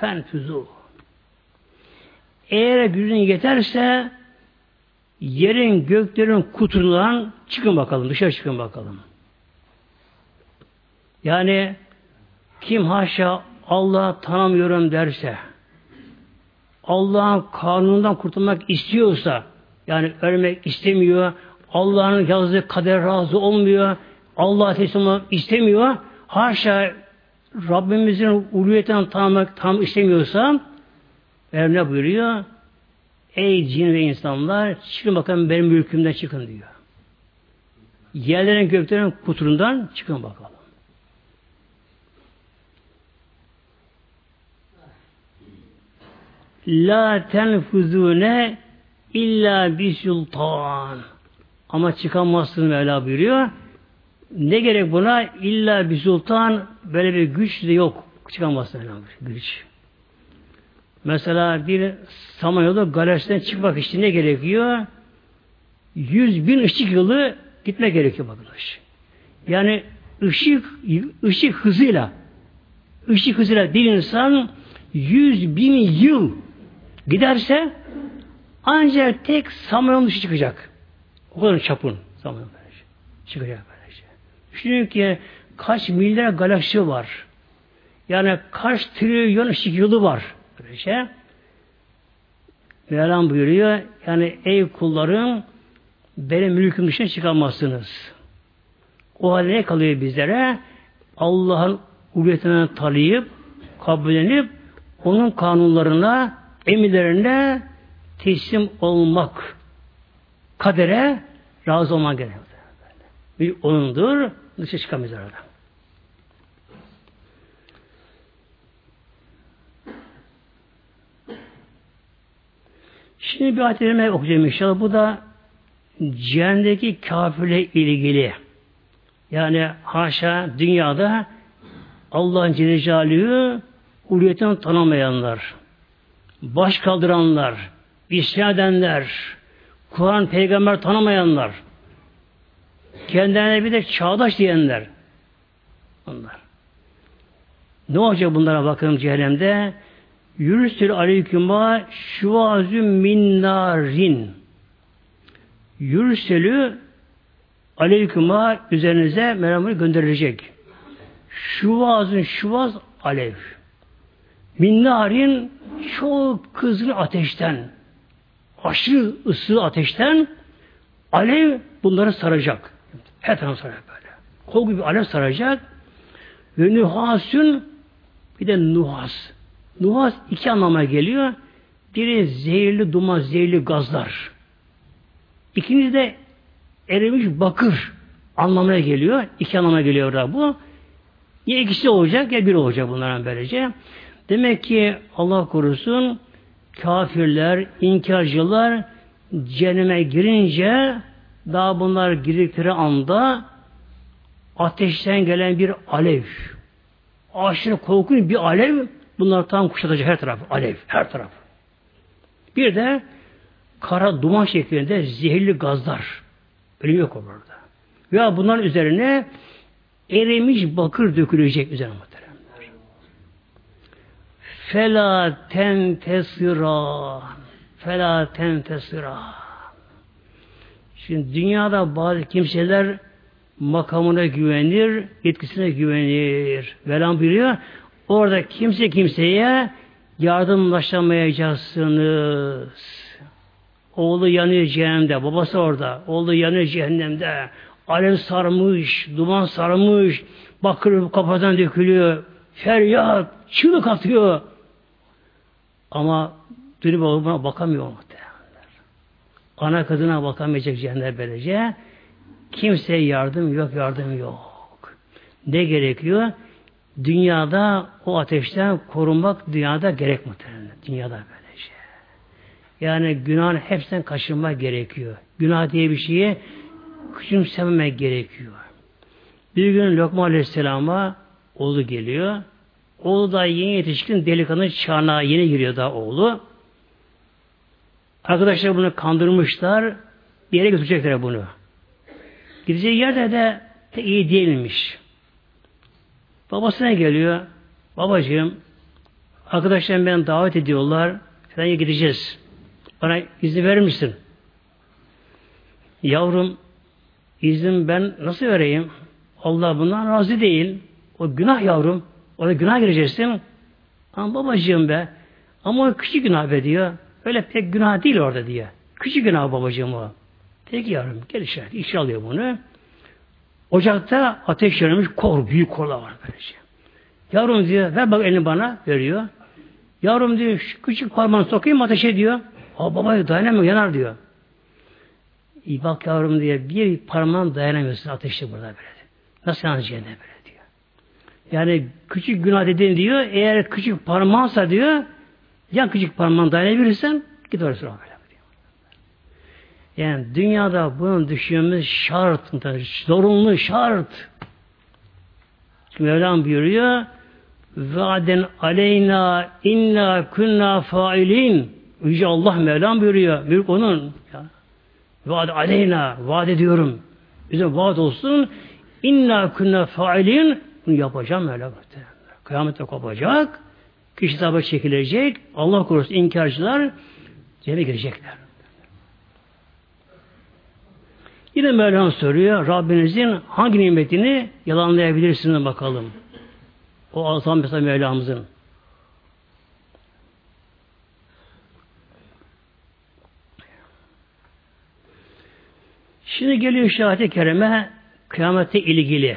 [SPEAKER 1] Fenfüzû. eğer gücün yeterse yerin göklerin kutundan çıkın bakalım. Dışarı çıkın bakalım. Yani kim haşa Allah tanımıyorum derse Allah'ın kanunundan kurtulmak istiyorsa yani ölmek istemiyor Allah'ın yazdığı kader razı olmuyor Allah'a teslim istemiyor haşa Rabbimizin uluyetinden tanımak tam istemiyorsa Mevlam ne buyuruyor? Ey cin ve insanlar çıkın bakalım benim mülkümden çıkın diyor. Yerlerin göklerin kuturundan çıkın bakalım. La tenfuzune illa bir sultan. Ama çıkamazsın Mevla buyuruyor. Ne gerek buna? İlla bir sultan böyle bir güç de yok. Çıkamazsın Mevla güç. Mesela bir Samanyolu galaksiden çıkmak için ne gerekiyor? Yüz bin ışık yılı gitme gerekiyor bakılış. Yani ışık ışık hızıyla ışık hızıyla bir insan yüz bin yıl giderse ancak tek Samanyolu çıkacak. O kadar çapın Samanyolu. Çıkacak böylece. Düşünün ki kaç milyar galaksi var. Yani kaç trilyon ışık yılı var. Böylece. Mevlam buyuruyor. Yani ey kullarım benim mülküm dışına çıkamazsınız. O halde ne kalıyor bizlere? Allah'ın uluyetinden tanıyıp, kabullenip, onun kanunlarına, emirlerine teslim olmak. Kadere razı olmak gerekiyor. Bir onundur, dışa çıkamayız arada. Şimdi bir ayet okuyacağım inşallah. Bu da cehennemdeki kafirle ilgili. Yani haşa dünyada Allah'ın Celle Celaluhu uluyetini tanımayanlar, baş kaldıranlar, isyan edenler, Kur'an peygamber tanımayanlar, kendilerine bir de çağdaş diyenler. Onlar. Ne olacak bunlara bakalım cehennemde? Yürüsül aleyküma şuvazü minnarin. Yürüselü aleyküma üzerinize merhamet gönderilecek. Şuvazın şuvaz alev. Minnarin çok kızgın ateşten, aşırı ısı ateşten alev bunları saracak. Her tarafı saracak böyle. Kol gibi alev saracak. Ve nuhasün bir de nuhas. Nuhas iki anlama geliyor. Biri zehirli duman, zehirli gazlar. İkincisi de erimiş bakır anlamına geliyor. İki anlama geliyor bu. Ya ikisi olacak ya bir olacak bunların böylece. Demek ki Allah korusun kafirler, inkarcılar cehenneme girince daha bunlar girdikleri anda ateşten gelen bir alev aşırı korkunç bir alev bunlar tam kuşatacak her taraf. Alev her taraf. Bir de kara duman şeklinde zehirli gazlar. Ölüm yok orada. Ya bunların üzerine erimiş bakır dökülecek üzerine muhteremler. Fela tentesiran. Fela tentesiran. Şimdi dünyada bazı kimseler makamına güvenir, yetkisine güvenir. Velan biliyor. Orada kimse kimseye yardımlaşamayacaksınız. Oğlu yanıyor cehennemde, babası orada. Oğlu yanıyor cehennemde. Alev sarmış, duman sarmış, bakır kafadan dökülüyor. Feryat, çığlık atıyor. Ama dönüp oğluna bakamıyor muhtemelen. Ana kadına bakamayacak cehennem böylece. Kimseye yardım yok, yardım yok. Ne gerekiyor? Dünyada o ateşten korunmak dünyada gerek muhtemelen. Dünyada böylece. Yani günahın hepsinden kaçınmak gerekiyor. Günah diye bir şeyi küçümsememek gerekiyor. Bir gün Lokman Aleyhisselam'a oğlu geliyor. Oğlu da yeni yetişkin delikanlı çağına yeni giriyor da oğlu. Arkadaşlar bunu kandırmışlar. Bir yere götürecekler bunu. Gideceği yerde de, de iyi değilmiş. Babasına geliyor. Babacığım, arkadaşlarım beni davet ediyorlar. Falan gideceğiz. Bana izin verir misin? Yavrum izin ben nasıl vereyim? Allah bundan razı değil. O günah yavrum. Orada günah gireceksin. Ama babacığım be. Ama o küçük günah be diyor. Öyle pek günah değil orada diyor. Küçük günah babacığım o. Peki yavrum gel içeri. İçeri alıyor bunu. Ocakta ateş yanmış kor, büyük korlar var böylece. Yavrum diyor, ver bak elini bana, veriyor. Yavrum diyor, şu küçük parmağını sokayım ateşe diyor. Aa baba dayanamıyor, yanar diyor. İyi bak yavrum diye bir parmağın dayanamıyorsun ateşte burada böyle. Nasıl yanacaksın böyle diyor. Yani küçük günah dediğin diyor, eğer küçük parmağınsa diyor, yan küçük parmağın dayanabilirsen git sonra böyle. Yani dünyada bunu düşünmemiz şart, zorunlu şart. Mevlam buyuruyor, Vaden aleyna inna kunna failin. Yüce Allah Mevlam buyuruyor. Büyük onun. Vaad aleyna. Vaad ediyorum. Bize vaad olsun. İnna kunna failin. Bunu yapacağım Mevlam. Kıyamette kopacak. Kişi tabi çekilecek. Allah korusun inkarcılar cennete girecekler. Yine Mevlam soruyor. Rabbinizin hangi nimetini yalanlayabilirsiniz bakalım. O azam mesela Mevlamızın. Şimdi geliyor şu ayet-i kerime kıyamete ilgili.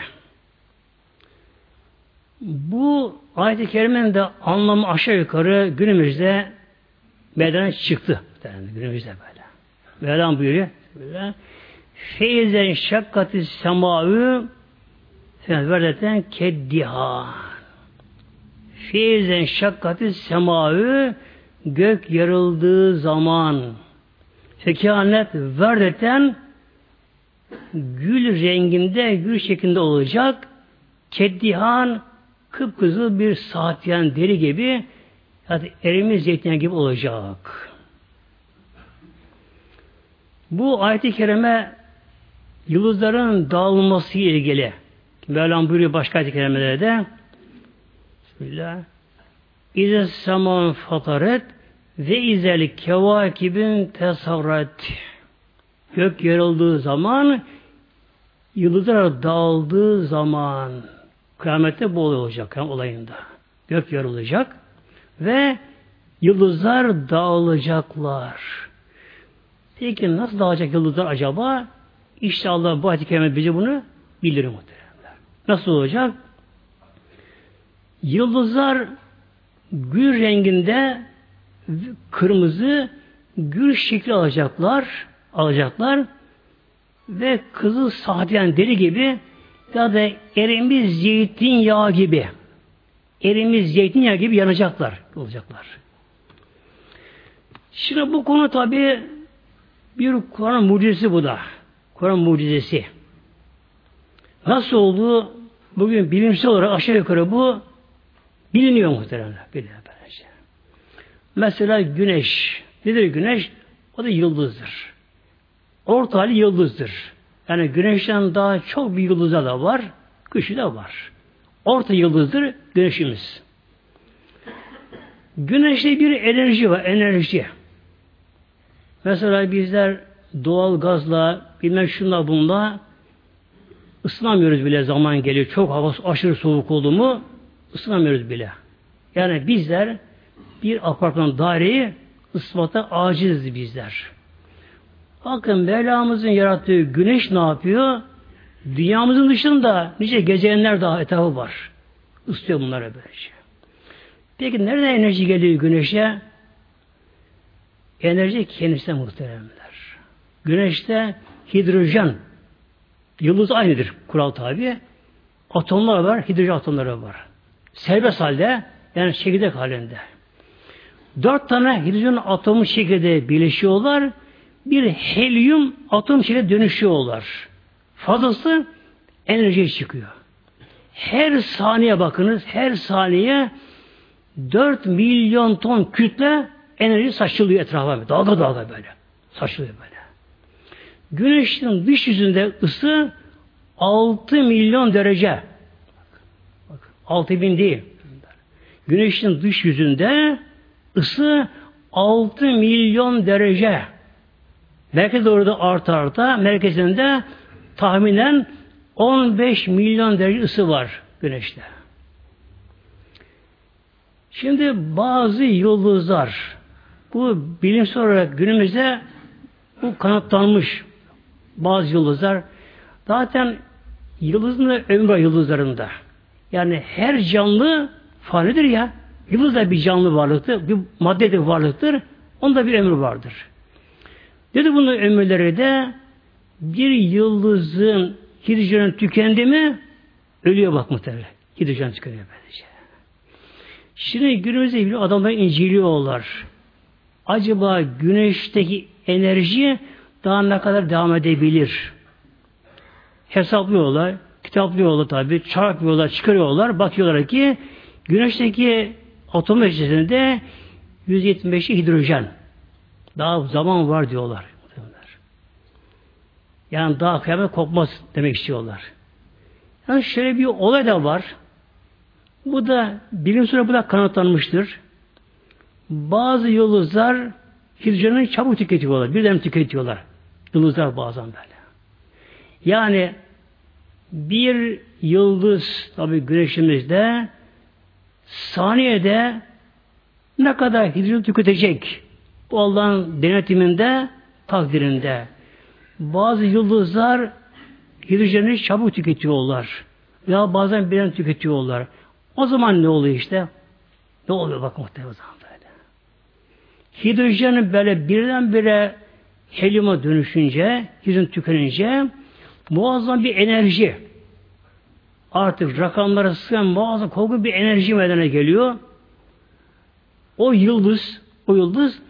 [SPEAKER 1] Bu ayet-i kerimenin de anlamı aşağı yukarı günümüzde meydana çıktı. Yani günümüzde böyle. Mevlam buyuruyor. Böyle. Feyzen şakkati semavü verdeten keddiha. Feyzen şakkati semavü gök yarıldığı zaman fekanet verdeten gül renginde, gül şeklinde olacak. Keddihan kıpkızıl bir saat yani deri gibi yani erimiz zeytinyağı gibi olacak. Bu ayet-i kerime yıldızların dağılması ile ilgili. Mevlam buyuruyor başka ayet-i kerimelerde Bismillah. İze saman fataret ve izel kevakibin tesavret. Gök yarıldığı zaman yıldızlar dağıldığı zaman kıyamette bu olay olacak olayında. Gök yarılacak ve yıldızlar dağılacaklar. Peki nasıl dağılacak yıldızlar acaba? İşte Allah bu ayet-i bize bunu bildirir muhteremler. Nasıl olacak? Yıldızlar gül renginde kırmızı gül şekli alacaklar alacaklar ve kızıl sahtiyen deri gibi ya da erimiz zeytinyağı gibi erimiz zeytinyağı gibi yanacaklar olacaklar. Şimdi bu konu tabi bir Kur'an mucizesi bu da. Kur'an mucizesi. Nasıl oldu? Bugün bilimsel olarak aşağı yukarı bu biliniyor muhtemelen. Biliniyor böylece. Mesela güneş. Nedir güneş? O da yıldızdır. Orta hali yıldızdır. Yani güneşten daha çok bir yıldızlar da var. Kışı da var. Orta yıldızdır güneşimiz. Güneşte bir enerji var. Enerji. Mesela bizler doğal gazla bilmem şunla bunla ısınamıyoruz bile zaman geliyor. Çok hava aşırı soğuk oldu mu ısınamıyoruz bile. Yani bizler bir apartman daireyi ısıtmakta aciziz bizler. Bakın Mevlamızın yarattığı güneş ne yapıyor? Dünyamızın dışında nice gezegenler daha etrafı var. Isıtıyor bunlara böylece. Peki nereden enerji geliyor güneşe? Enerji kendisine muhteremler. Güneşte hidrojen, yıldız aynıdır kural tabi. Atomlar var, hidrojen atomları var. Serbest halde, yani çekirdek halinde. Dört tane hidrojen atomu şekilde birleşiyorlar. Bir helyum atom şekilde dönüşüyorlar. Fazlası enerji çıkıyor. Her saniye bakınız, her saniye 4 milyon ton kütle enerji saçılıyor etrafa. Dalga dalga böyle. Saçılıyor böyle. Güneşin dış yüzünde ısı 6 milyon derece. Bak, 6 bin değil. Güneşin dış yüzünde ısı 6 milyon derece. Merkez doğru da arta arta merkezinde tahminen 15 milyon derece ısı var güneşte. Şimdi bazı yıldızlar bu bilimsel olarak günümüzde bu kanıtlanmış bazı yıldızlar zaten yıldızın ömrü var yıldızlarında. Yani her canlı fanidir ya. Yıldız da bir canlı varlıktır. Bir madde de varlıktır. Onda bir ömrü vardır. Dedi bunun ömürleri de bir yıldızın hidrojen tükendi mi ölüyor bak muhtemelen. Hidrojen tükeniyor böylece. Şimdi günümüzde bir adamlar inceliyorlar. Acaba güneşteki enerji daha ne kadar devam edebilir? Hesaplıyorlar, kitaplıyorlar tabi, çarpıyorlar, çıkarıyorlar, bakıyorlar ki güneşteki atom içerisinde 175'i hidrojen. Daha zaman var diyorlar. Yani daha kıyamet kopmaz demek istiyorlar. Yani şöyle bir olay da var. Bu da bilim sonra bu da kanıtlanmıştır. Bazı yıldızlar hidrojeni çabuk tüketiyorlar. Birden tüketiyorlar. Yıldızlar bazen böyle. Yani bir yıldız tabi güneşimizde saniyede ne kadar hidrojen tüketecek bu Allah'ın denetiminde takdirinde bazı yıldızlar hidrojeni çabuk tüketiyorlar. Ya bazen birden tüketiyorlar. O zaman ne oluyor işte? Ne oluyor bak muhtemelen böyle. Hidrojenin böyle birdenbire helyuma dönüşünce, hidrojen tükenince muazzam bir enerji artık rakamlara sığan muazzam korkunç bir enerji meydana geliyor. O yıldız, o yıldız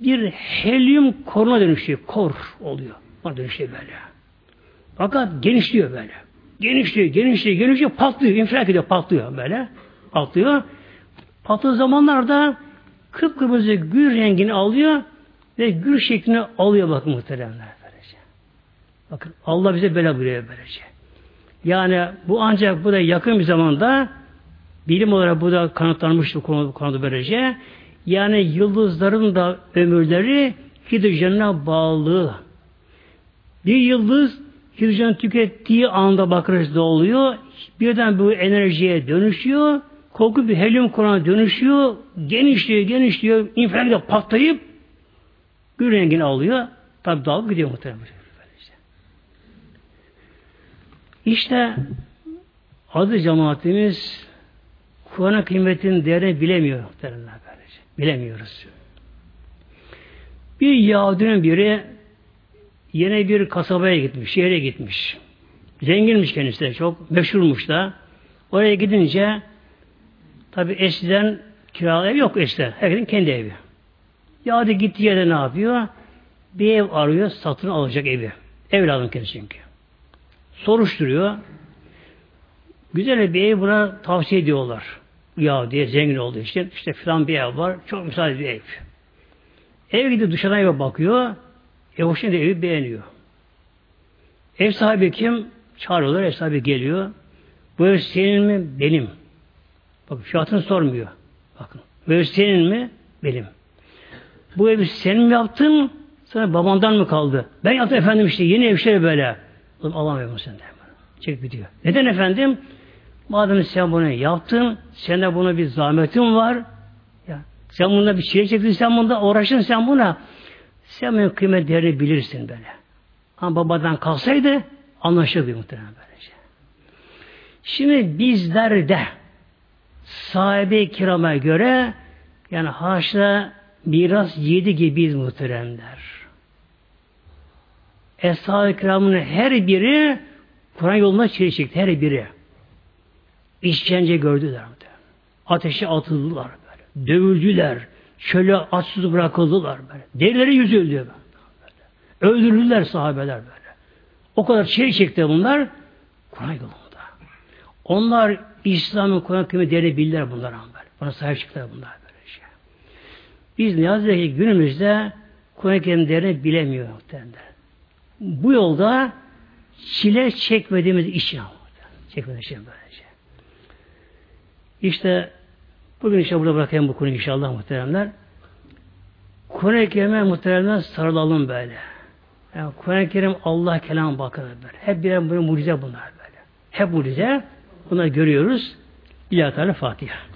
[SPEAKER 1] bir helyum koruna dönüşüyor. Kor oluyor. Buna dönüşüyor böyle. Fakat genişliyor böyle. Genişliyor, genişliyor, genişliyor, patlıyor, infilak ediyor, patlıyor böyle. Patlıyor. Patladığı zamanlarda kıpkırmızı gül rengini alıyor ve gül şeklini alıyor bakın muhteremler. Böylece. Bakın Allah bize böyle buyuruyor böylece. Yani bu ancak bu da yakın bir zamanda bilim olarak bu da kanıtlanmış bu konu, bu konuda böylece. Yani yıldızların da ömürleri hidrojenine bağlı. Bir yıldız hidrojen tükettiği anda bakırız oluyor. Birden bu enerjiye dönüşüyor. Korku bir helyum korona dönüşüyor. Genişliyor, genişliyor. İnfilakla patlayıp gül rengini alıyor. Tabi dalıp gidiyor muhtemelen. İşte adı cemaatimiz Kur'an'ın kıymetinin değerini bilemiyor muhtemelen. Bilemiyoruz. Bir Yahudinin biri yine bir kasabaya gitmiş, şehre gitmiş. Zenginmiş kendisi de çok, meşhurmuş da. Oraya gidince tabi eskiden kiralı ev yok eskiden. Herkesin kendi evi. Yahudi gittiği yerde ne yapıyor? Bir ev arıyor, satın alacak evi. Ev lazım kendisi çünkü. Soruşturuyor. Güzel bir ev buna tavsiye ediyorlar. Ya diye zengin olduğu için işte filan bir ev var. Çok müsaade bir ev. Ev gidip dışarıdan eve bakıyor. Ev hoşuna evi beğeniyor. Ev sahibi kim? Çağırıyorlar. Ev sahibi geliyor. Bu ev senin mi? Benim. Bakın fiyatını sormuyor. Bakın. Bu ev senin mi? Benim. Bu evi senin mi yaptın? Sana babandan mı kaldı? Ben yaptım efendim işte yeni evşehir böyle. Oğlum alamıyorum senden. Çek gidiyor. Neden efendim? Madem sen bunu yaptın, sende buna bir zahmetin var. Ya, sen bunda bir şey çektin, sen bunda uğraşın sen buna. Sen benim kıymet değerini bilirsin böyle. Ama babadan kalsaydı anlaşıldı muhtemelen böylece. Şimdi bizler de sahibi kirama göre yani haşa miras yedi gibiyiz muhteremler. Eshab-ı kiramın her biri Kur'an yoluna çile. Her biri. İşkence gördüler. Ateşe atıldılar. Böyle. Dövüldüler. Çöle açsız bırakıldılar. Böyle. Derileri yüzüldü. Böyle. Öldürüldüler sahabeler böyle. O kadar çile çekti bunlar. Kur'an yolunda. Onlar İslam'ın Kur'an kıymetini değerini bildiler bunlar. Buna sahip çıktılar bunlar. Biz ne yazık ki günümüzde Kur'an-ı Kerim değerini bilemiyor muhtemelen. Bu yolda çile çekmediğimiz iş ya. Çekmediğimiz şey böylece. İşte bugün işte burada bırakayım bu konuyu inşallah muhteremler. Kur'an-ı Kerim'e muhtemelen sarılalım böyle. Yani Kur'an-ı Kerim Allah kelam bakın böyle. Hep birer böyle mucize bunlar böyle. Hep mucize. Bunları görüyoruz. İlahi Teala Fatiha.